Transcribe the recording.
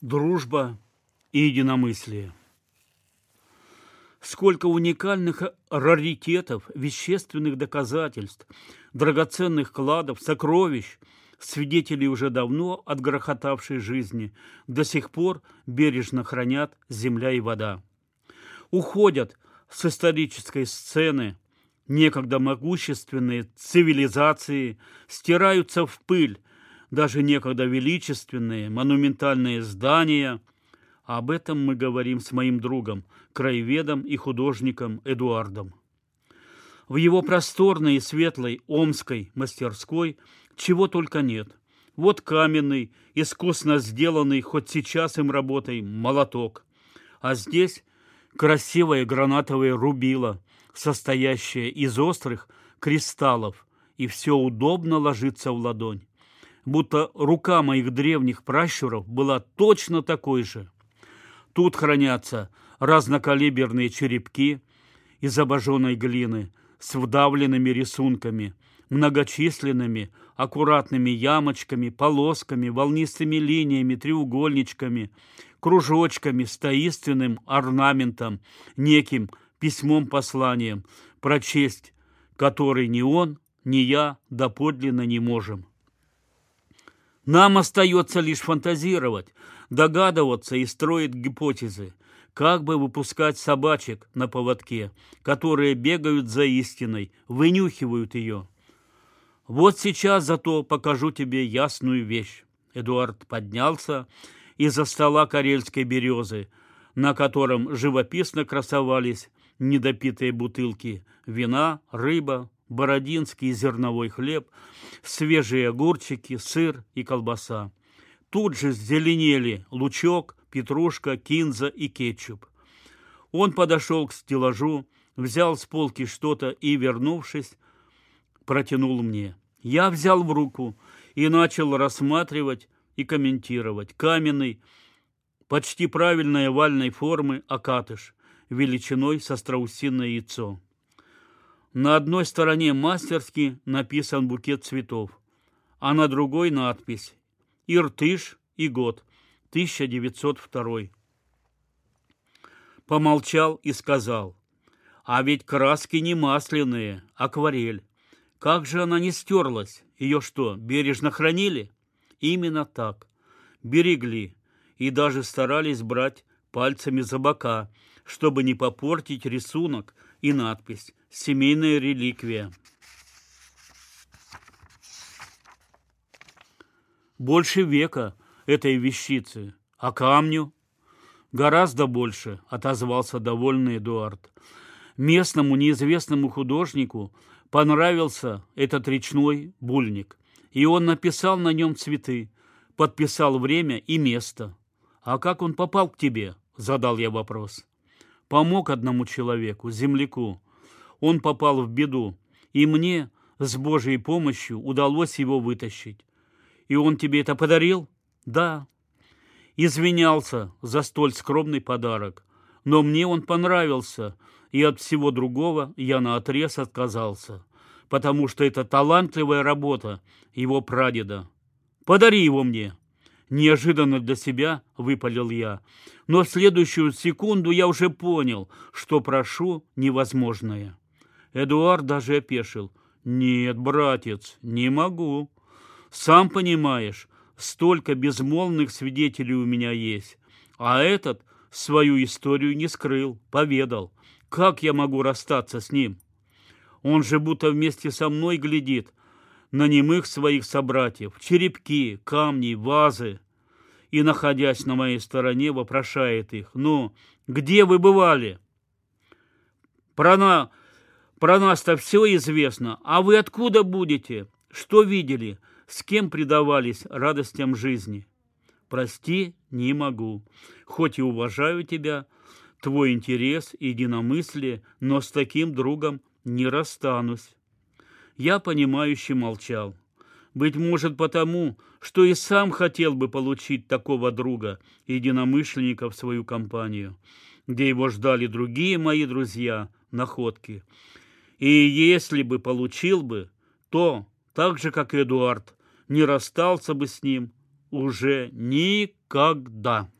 Дружба и единомыслие. Сколько уникальных раритетов, вещественных доказательств, драгоценных кладов, сокровищ, свидетелей уже давно отгрохотавшей жизни, до сих пор бережно хранят земля и вода. Уходят с исторической сцены некогда могущественные цивилизации, стираются в пыль даже некогда величественные монументальные здания. Об этом мы говорим с моим другом, краеведом и художником Эдуардом. В его просторной и светлой омской мастерской чего только нет. Вот каменный, искусно сделанный, хоть сейчас им работой, молоток. А здесь красивое гранатовое рубило, состоящее из острых кристаллов, и все удобно ложится в ладонь. Будто рука моих древних пращуров была точно такой же. Тут хранятся разнокалиберные черепки из обожженной глины с вдавленными рисунками, многочисленными аккуратными ямочками, полосками, волнистыми линиями, треугольничками, кружочками с таинственным орнаментом, неким письмом-посланием, прочесть который ни он, ни я доподлинно не можем. Нам остается лишь фантазировать, догадываться и строить гипотезы, как бы выпускать собачек на поводке, которые бегают за истиной, вынюхивают ее. Вот сейчас зато покажу тебе ясную вещь. Эдуард поднялся из-за стола карельской березы, на котором живописно красовались недопитые бутылки вина, рыба, бородинский зерновой хлеб, свежие огурчики, сыр и колбаса. Тут же зеленели лучок, петрушка, кинза и кетчуп. Он подошел к стеллажу, взял с полки что-то и, вернувшись, протянул мне. Я взял в руку и начал рассматривать и комментировать. Каменный, почти правильной овальной формы окатыш, величиной со страусиное яйцо. На одной стороне мастерски написан букет цветов, а на другой надпись «Иртыш и год, 1902». Помолчал и сказал, «А ведь краски не масляные, акварель. Как же она не стерлась? Ее что, бережно хранили?» Именно так. Берегли и даже старались брать пальцами за бока, чтобы не попортить рисунок и надпись «Семейная реликвия». Больше века этой вещицы, а камню гораздо больше, отозвался довольный Эдуард. Местному неизвестному художнику понравился этот речной бульник, и он написал на нем цветы, подписал время и место. А как он попал к тебе? Задал я вопрос. Помог одному человеку, земляку. Он попал в беду, и мне с Божьей помощью удалось его вытащить. И он тебе это подарил? Да. Извинялся за столь скромный подарок. Но мне он понравился, и от всего другого я наотрез отказался, потому что это талантливая работа его прадеда. Подари его мне. Неожиданно для себя выпалил я. Но в следующую секунду я уже понял, что прошу невозможное. Эдуард даже опешил. «Нет, братец, не могу. Сам понимаешь, столько безмолвных свидетелей у меня есть. А этот свою историю не скрыл, поведал. Как я могу расстаться с ним? Он же будто вместе со мной глядит, на немых своих собратьев, черепки, камни, вазы, и, находясь на моей стороне, вопрошает их, «Ну, где вы бывали?» «Про, на... Про нас-то все известно, а вы откуда будете? Что видели? С кем предавались радостям жизни?» «Прости, не могу, хоть и уважаю тебя, твой интерес единомыслие, но с таким другом не расстанусь». Я, понимающе молчал. Быть может, потому, что и сам хотел бы получить такого друга, единомышленника в свою компанию, где его ждали другие мои друзья, находки. И если бы получил бы, то, так же, как Эдуард, не расстался бы с ним уже никогда.